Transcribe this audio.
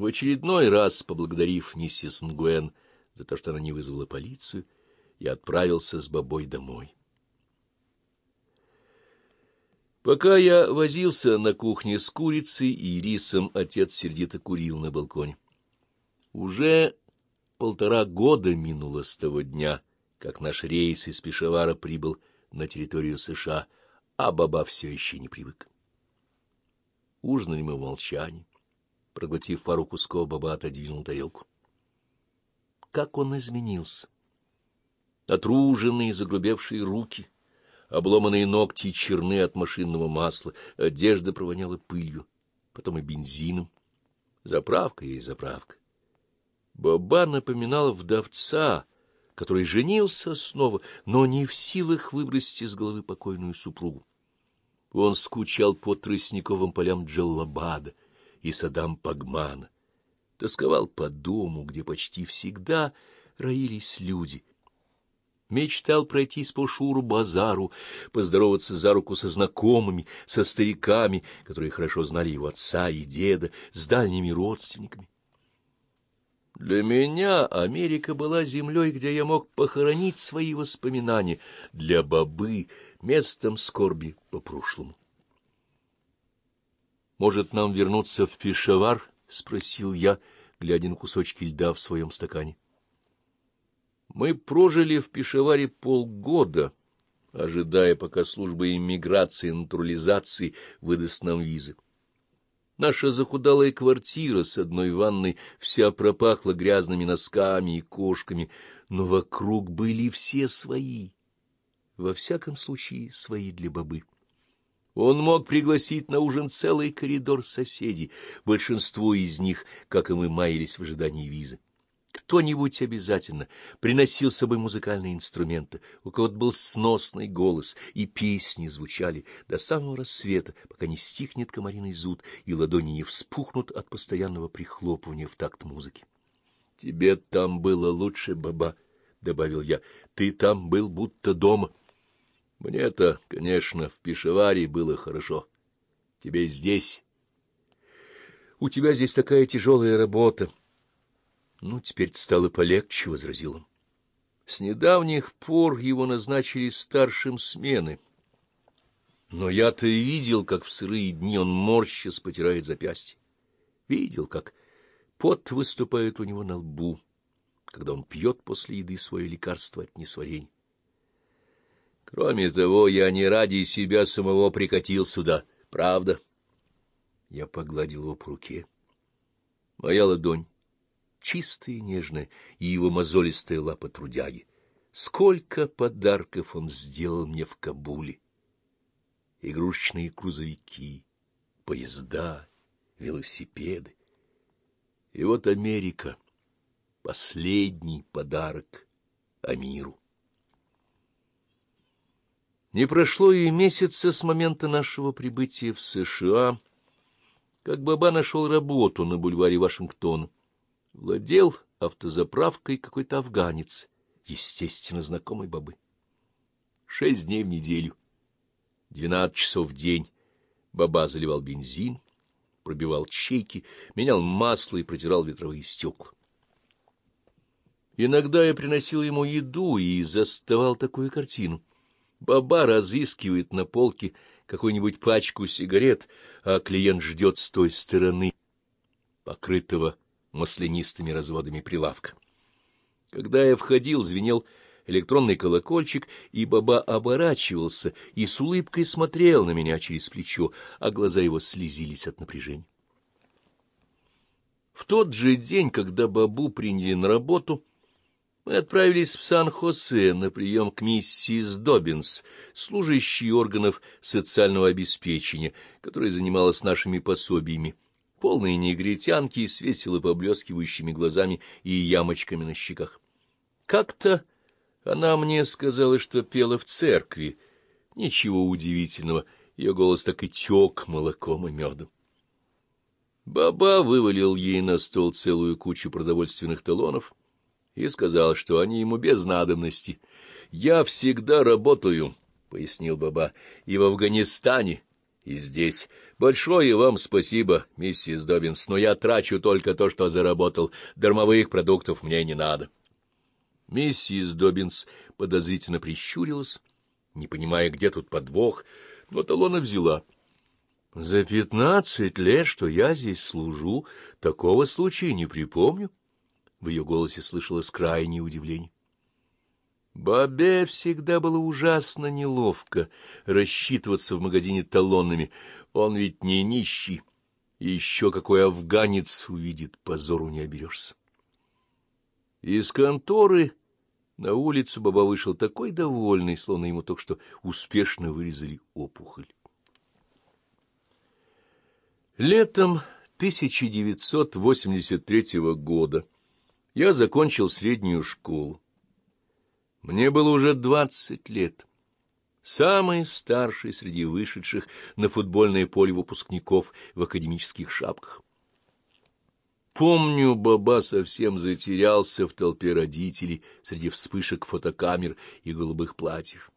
В очередной раз, поблагодарив миссис Нгуэн за то, что она не вызвала полицию, я отправился с бабой домой. Пока я возился на кухне с курицей и рисом, отец сердито курил на балконе. Уже полтора года минуло с того дня, как наш рейс из Пешавара прибыл на территорию США, а баба все еще не привык. Ужинали мы в молчании. Проглотив пару кусков, баба отодвинул тарелку. Как он изменился! Отруженные, загрубевшие руки, обломанные ногти черны от машинного масла, одежда провоняла пылью, потом и бензином. Заправка есть заправка. Баба напоминала вдовца, который женился снова, но не в силах выбросить из головы покойную супругу. Он скучал по тростниковым полям Джаллабада и Садам Пагмана, тосковал по дому, где почти всегда роились люди, мечтал пройтись по Шуру-базару, поздороваться за руку со знакомыми, со стариками, которые хорошо знали его отца и деда, с дальними родственниками. Для меня Америка была землей, где я мог похоронить свои воспоминания, для бабы — местом скорби по прошлому. «Может, нам вернуться в Пешавар?» — спросил я, глядя на кусочки льда в своем стакане. Мы прожили в Пешаваре полгода, ожидая, пока служба иммиграции и натурализации выдаст нам визы. Наша захудалая квартира с одной ванной вся пропахла грязными носками и кошками, но вокруг были все свои, во всяком случае свои для бабы. Он мог пригласить на ужин целый коридор соседей, большинство из них, как и мы, маялись в ожидании визы. Кто-нибудь обязательно приносил с собой музыкальные инструменты, у кого-то был сносный голос, и песни звучали до самого рассвета, пока не стихнет комариный зуд, и ладони не вспухнут от постоянного прихлопывания в такт музыки. — Тебе там было лучше, баба, — добавил я, — ты там был будто дома. — Мне-то, конечно, в Пешаваре было хорошо. Тебе здесь... У тебя здесь такая тяжелая работа. — Ну, теперь стало полегче, — возразил он. С недавних пор его назначили старшим смены. Но я-то и видел, как в сырые дни он морщас потирает запястье. Видел, как пот выступает у него на лбу, когда он пьет после еды свое лекарство от несварения. Кроме того, я не ради себя самого прикатил сюда, правда? Я погладил его по руке. Моя ладонь чистая и нежная, и его мозолистая лапа трудяги. Сколько подарков он сделал мне в Кабуле! Игрушечные грузовики, поезда, велосипеды. И вот Америка — последний подарок Амиру. Не прошло и месяца с момента нашего прибытия в США, как Баба нашел работу на бульваре Вашингтона. Владел автозаправкой какой-то афганец, естественно, знакомый бабы. Шесть дней в неделю, двенадцать часов в день баба заливал бензин, пробивал чейки, менял масло и протирал ветровые стекла. Иногда я приносил ему еду и заставал такую картину. Баба разыскивает на полке какую-нибудь пачку сигарет, а клиент ждет с той стороны, покрытого маслянистыми разводами прилавка. Когда я входил, звенел электронный колокольчик, и баба оборачивался и с улыбкой смотрел на меня через плечо, а глаза его слезились от напряжения. В тот же день, когда бабу приняли на работу, мы отправились в Сан-Хосе на прием к миссис Добинс, служащей органов социального обеспечения, которая занималась нашими пособиями полные негритянки с весело поблескивающими глазами и ямочками на щеках. Как-то она мне сказала, что пела в церкви. Ничего удивительного, ее голос так и тек молоком и медом. Баба вывалил ей на стол целую кучу продовольственных талонов и сказал, что они ему без надобности. «Я всегда работаю», — пояснил Баба, — «и в Афганистане, и здесь. Большое вам спасибо, миссис Добинс, но я трачу только то, что заработал. Дармовых продуктов мне не надо. Миссис Добинс подозрительно прищурилась, не понимая, где тут подвох, но талона взяла. За пятнадцать лет, что я здесь служу, такого случая не припомню. В ее голосе слышалось крайнее удивление. Бабе всегда было ужасно неловко рассчитываться в магазине талонами. Он ведь не нищий. Еще какой афганец увидит, позору не оберешься. Из конторы на улицу Баба вышел такой довольный, словно ему только что успешно вырезали опухоль. Летом 1983 года я закончил среднюю школу. Мне было уже двадцать лет. Самый старший среди вышедших на футбольное поле выпускников в академических шапках. Помню, Баба совсем затерялся в толпе родителей среди вспышек фотокамер и голубых платьев.